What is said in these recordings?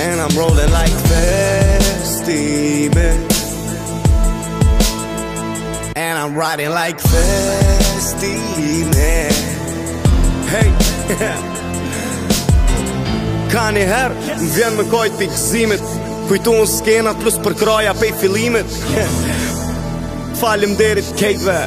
And I'm rolling like Festy, baby And I'm riding like Festy, man Hey, yeah Ka një herë, më vjenë për gëzimit Kujtu në skena plus për kraja pej filimit Falim derit kejtve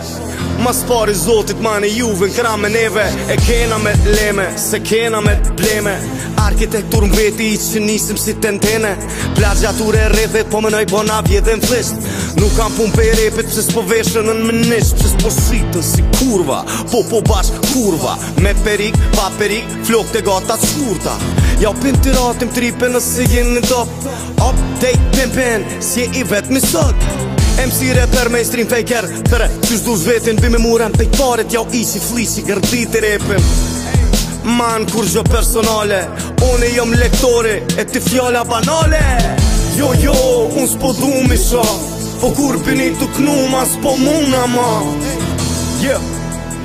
Mas pari zotit ma në juve në kram e neve E kena me leme, se kena me bleme Arkitektur mbeti veti i që nisim si tentene ntene e redhe po po na vje dhe në flisht Nuk kam pun për e repit pësës po veshën në mënisht Pësës si kurva, po po bashk kurva Me perik, pa perik, flok të gata të shkurta Ja u pin të ratim tripe nësë jenë në top Update pimpin, si e i vetë misot MC si rreper mej strin taj kjerë Tërë, qysh du zvetin dhe me muren taj pare T'jau ishi flishi kërë ditë i Man kur gjë personale One jom lektori e t'i fjalla banale Jo, jo, unë s'po dhumi shë O po kur për një të knu, ma s'po muna, ma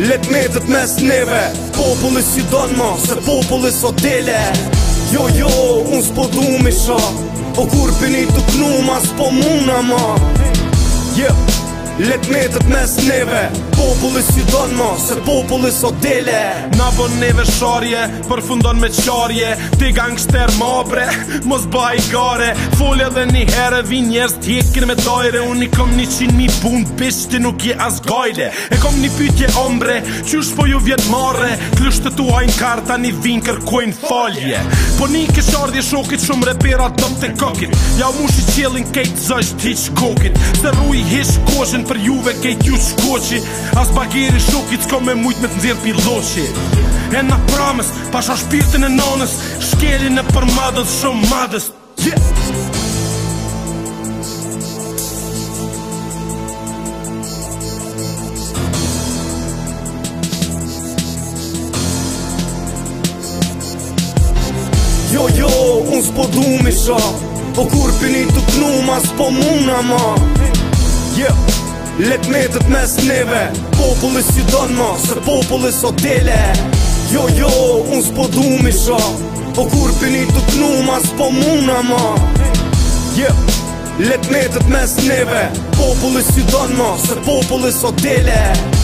Let me dhëtë mes neve Popullis i donë, ma, se popullis o tele Jo, jo, unë s'po dhumi shë O po kur për një të knu, ma s'po muna, ma Let metët mes neve Populli si donë mo se populli so dele Na vën neve sharje, përfundon me qarje Ti gangster mabre, mos bai gare Folja dhe një herë, vi njerës tjekin me dojre Unë i kom një qinë mi bund, pisht nuk je as gajde E kom një pytje ombre, qysh po ju vjet mare Klyshtë të tuajnë karta, një vin kërkojnë falje Po një këshardje shokit, shumë repera dëm të kokit Ja u mushi qelin Kejt zësht, hiq kokit ruj për juve ke ju shkoqi As bagiri shokit s'ko me mujt me të nëzirë piloqi E na prames pasha shpirtin e nonës e për përmadës shumë madës yeah! Jo, jo, unë s'po du mi shok Po kur pini të knu ma s'po muna ma Yeah Lekmetet mesneve Popullis i dënë se popullis o dele Jo, jo, unë s'po du mi sho Po kur pini të të numa s'po muna ma Yeah Lekmetet mes neve Popullis i dënë se popullis o dele